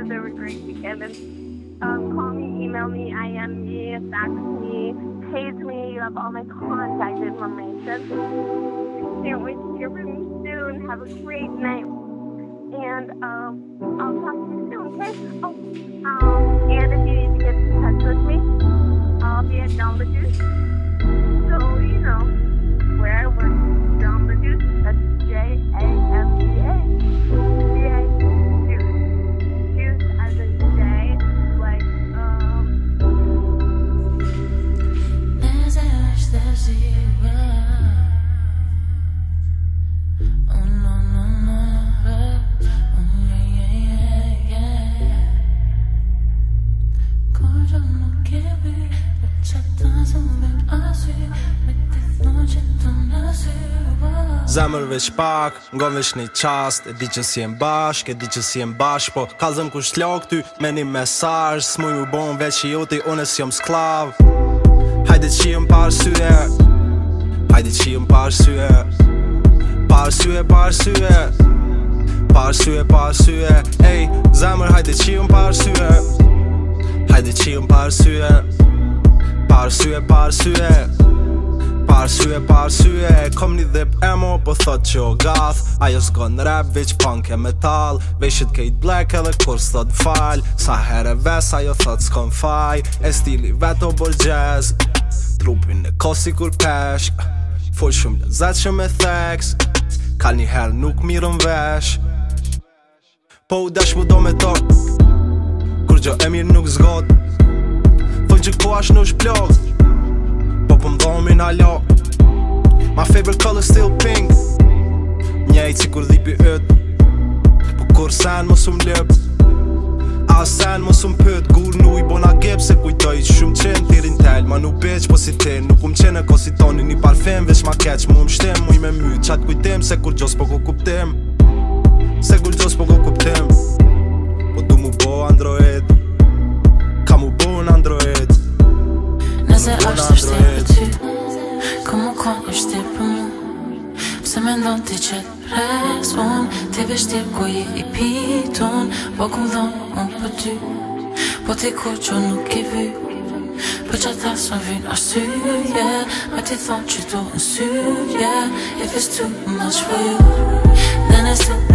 listeners have a great weekend. And um, call me, email me, IM me, fax me, page me. You have all my contact information. Can't wait to hear from you soon. Have a great night. And um, I'll talk to you soon, okay? Oh, um, and if you need to get in touch with me, I'll be at Down the Juice. Oh no, no, no, Zemër veç pak, ngonë veç një qast E di që si jenë bashk, e di që si jenë bashk Po, ka zënë ku shlokë ty, me një mesaj S'mu ju bon veç i otëj, unës jom sklav Hajde që jenë parë sy di që jëmë parësue Parësue, parësue Parësue, parësue Ej, zamër, hajde që jëmë parësue Hajde që jëmë parësue Parësue, parësue Parësue, parësue Kom një dhip emo, po thot që o gath Ajo s'gon rap, veç punk e metal Veshit kejt black edhe kur s'thot fal Sa herë e ves, ajo thot s'kon faj E stili vet veto bërgjez Trupin e kosi kur peshk Full shumë lëzat që me theks Kal një herë nuk mirën vesh Po u dash mu do me tok Kur gjo e mirë nuk zgot Thojnë që ku ash nush plog Po pëm po dhomi në alo My favorite color still pink Njej që kur dhipi yt Po kur sen mos lëp A sen mos pët Gur nuj bona gip se kujtoj që nuk bitch po si ten Nuk um qene ko si toni një parfem Vesh ma keq mu um shtem i me my qatë kujtem Se kur gjos po ko kuptem Se kur gjos po ko kuptem Po du mu bo android Ka mu bo android Nëse ashtë të shtem për ty Ka mu ka një për Pse me ndon ti që të res un Ti vesh ti ku i i pitun Po ku dhon un për ty Po ti ku që nuk i vy Peut-être t'as sans vue assure, yeah I you thought you don't assume, yeah If it's too much for you Then it's too